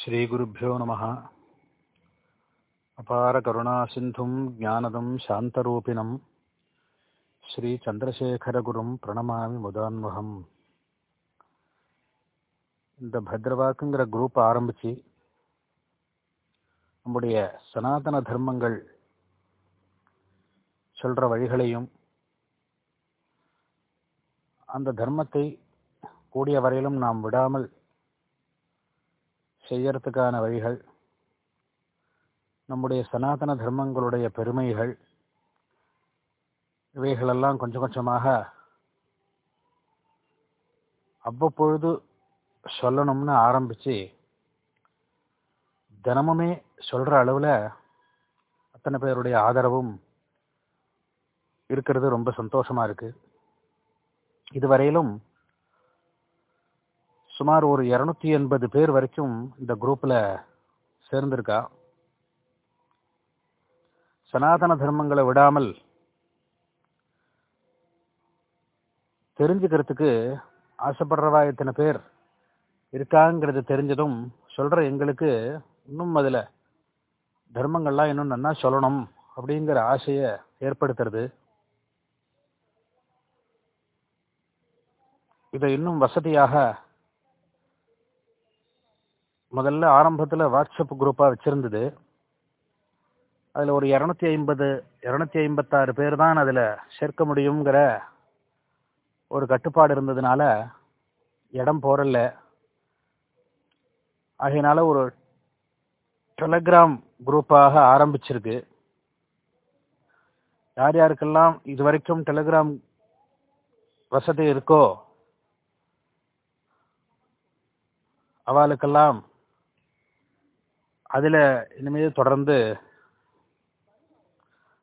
ஸ்ரீகுருப்போ நம. அபார கருணா சிந்தும் ஜானதம் சாந்தரூபிணம். ஸ்ரீ சந்திரசேகரகுரும் பிரணமாமி முதான்வகம். இந்த பத்ரவாக்குங்கிற குரூப் ஆரம்பித்து நம்முடைய சனாதன தர்மங்கள் சொல்கிற வழிகளையும் அந்த தர்மத்தை கூடிய வரையிலும் நாம் விடாமல் செய்யறதுக்கான வழிகள் நம்முடைய சனாதன தர்மங்களுடைய பெருமைகள் இவைகளெல்லாம் கொஞ்சம் கொஞ்சமாக அவ்வப்பொழுது சொல்லணும்னு ஆரம்பிச்சு தினமுமே சொல்ற அளவுல அத்தனை பேருடைய ஆதரவும் இருக்கிறது. ரொம்ப சந்தோஷமா இருக்கு. இதுவரையிலும் சுமார் ஒரு இரநூத்தி எண்பது பேர் வரைக்கும் இந்த குரூப்பில் சேர்ந்திருக்கா? சனாதன தர்மங்களை விடாமல் தெரிஞ்சுக்கிறதுக்கு ஆசைப்படுறவா எத்தனை பேர் இருக்காங்கிறது தெரிஞ்சதும் சொல்கிற எங்களுக்கு இன்னும் அதில் தர்மங்கள்லாம் இன்னும் நன்னா சொல்லணும் அப்படிங்கிற ஆசையை ஏற்படுத்துறது. இதை இன்னும் வசதியாக முதல்ல ஆரம்பத்தில் வாட்ஸ்அப் குரூப்பாக வச்சிருந்தது. அதில் ஒரு இருநூத்தி ஐம்பது இருநூத்தி ஐம்பத்தாறு பேர் தான் அதில் சேர்க்க முடியுங்கிற ஒரு கட்டுப்பாடு இருந்ததுனால இடம் போறல ஆகையினால ஒரு டெலகிராம் குரூப்பாக ஆரம்பிச்சிருக்கு. யார் யாருக்கெல்லாம் இது வரைக்கும் டெலகிராம் வசதி இருக்கோ அவளுக்கெல்லாம் அதில் இனிமேல் தொடர்ந்து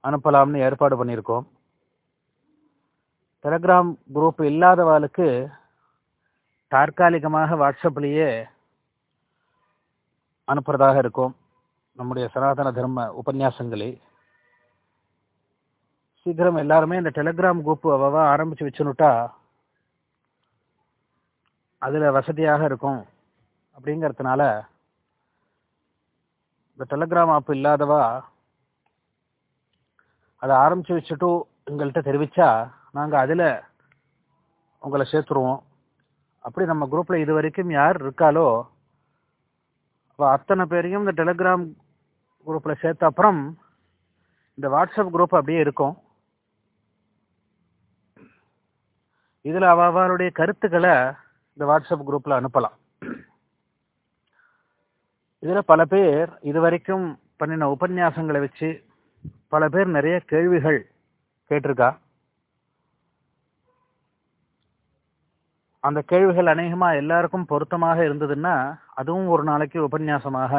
அனுப்பலாம்னு ஏற்பாடு பண்ணியிருக்கோம். டெலகிராம் குரூப் இல்லாதவாளுக்கு தற்காலிகமாக வாட்ஸ்அப்லேயே அனுப்புறதாக இருக்கும். நம்முடைய சனாதன தர்ம உபன்யாசங்களை. சீக்கிரம் எல்லாருமே இந்த டெலகிராம் குரூப் அவ்வளவா ஆரம்பித்து வச்சுனுட்டா அதில் வசதியாக இருக்கும். அப்படிங்கிறதுனால இந்த டெலகிராம் ஆப் இல்லாதவா? அதை ஆரம்பிச்சு வச்சுட்டு எங்கள்கிட்ட தெரிவிச்சா நாங்கள் அதில் உங்களை சேர்த்துருவோம். அப்படி நம்ம குரூப்பில் இது வரைக்கும் யார் இருக்காலோ அப்போ அத்தனை பேரையும் இந்த டெலகிராம் குரூப்பில் சேர்த்த அப்புறம் இந்த வாட்ஸ்அப் குரூப் அப்படியே இருக்கும். இதில் அவ அவளுடைய கருத்துக்களை இந்த வாட்ஸ்அப் குரூப்பில் அனுப்பலாம். இதில் பல பேர் இது வரைக்கும் பண்ணின உபன்யாசங்களை வச்சு பல பேர் நிறைய கேள்விகள் கேட்டிருக்கா? அந்த கேள்விகள் அநேகமா எல்லாருக்கும் பொருத்தமாக இருந்ததுன்னா அதுவும் ஒரு நாளைக்கு உபன்யாசமாக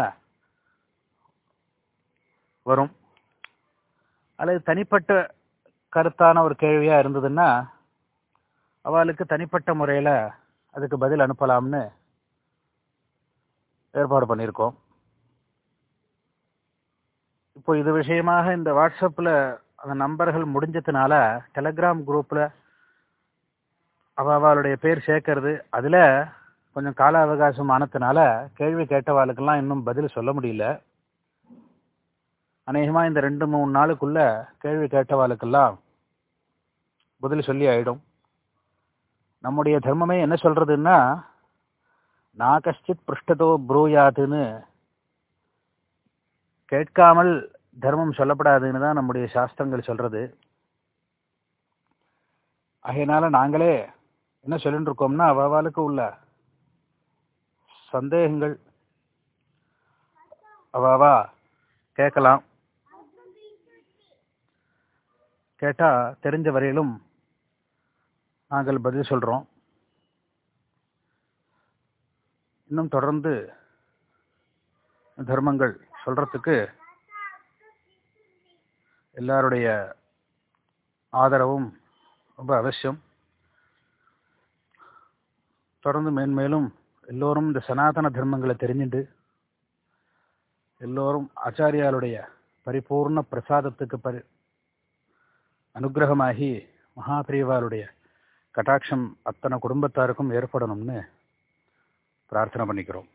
வரும். அல்லது தனிப்பட்ட கருத்தான ஒரு கேள்வியா இருந்ததுன்னா அவளுக்கு தனிப்பட்ட முறையில அதுக்கு பதில் அனுப்பலாம்னு ஏற்பாடு பண்ணியிருக்கோம். இப்போ இது விஷயமாக இந்த வாட்ஸ்அப்பில் அந்த நம்பர்கள் முடிஞ்சதுனால டெலகிராம் குரூப்பில் அவளுடைய பேர் சேர்க்கறது அதில் கொஞ்சம் கால அவகாசம் ஆனதுனால கேள்வி கேட்டவாளுக்கெல்லாம் இன்னும் பதில் சொல்ல முடியல. அநேகமாக இந்த ரெண்டு மூணு நாளுக்குள்ள கேள்வி கேட்டவாளுக்கெல்லாம் பதில் சொல்லி ஆயிடும். நம்முடைய தர்மமே என்ன சொல்றதுன்னா நான் கஷ்டித் பிருஷ்டதோ ப்ரூயாத்துன்னு கேட்காமல் தர்மம் சொல்லப்படாதுன்னு தான் நம்முடைய சாஸ்திரங்கள் சொல்றது அதனால் நாங்களே என்ன சொல்லிட்டு இருக்கோம்னா அவளுக்கு உள்ள சந்தேகங்கள் அவாவா கேட்கலாம் கேட்டால் தெரிஞ்ச வரையிலும் நாங்கள் பதில் சொல்கிறோம் இன்னும் தொடர்ந்து தர்மங்கள் சொல்றதுக்கு எல்லாருடைய ஆதரவும் ரொம்ப அவசியம். தொடர்ந்து மேன்மேலும் எல்லோரும் இந்த சனாதன தர்மங்களை தெரிஞ்சுட்டு எல்லோரும் ஆச்சாரியாளுடைய பரிபூர்ண பிரசாதத்துக்கு பரி அனுகிரகமாகி மகாபிரிவாளுடைய கட்டாட்சம் அத்தனை குடும்பத்தாருக்கும் ஏற்படணும்னு பிரார்த்தனை பண்ணிக்கிறோம்.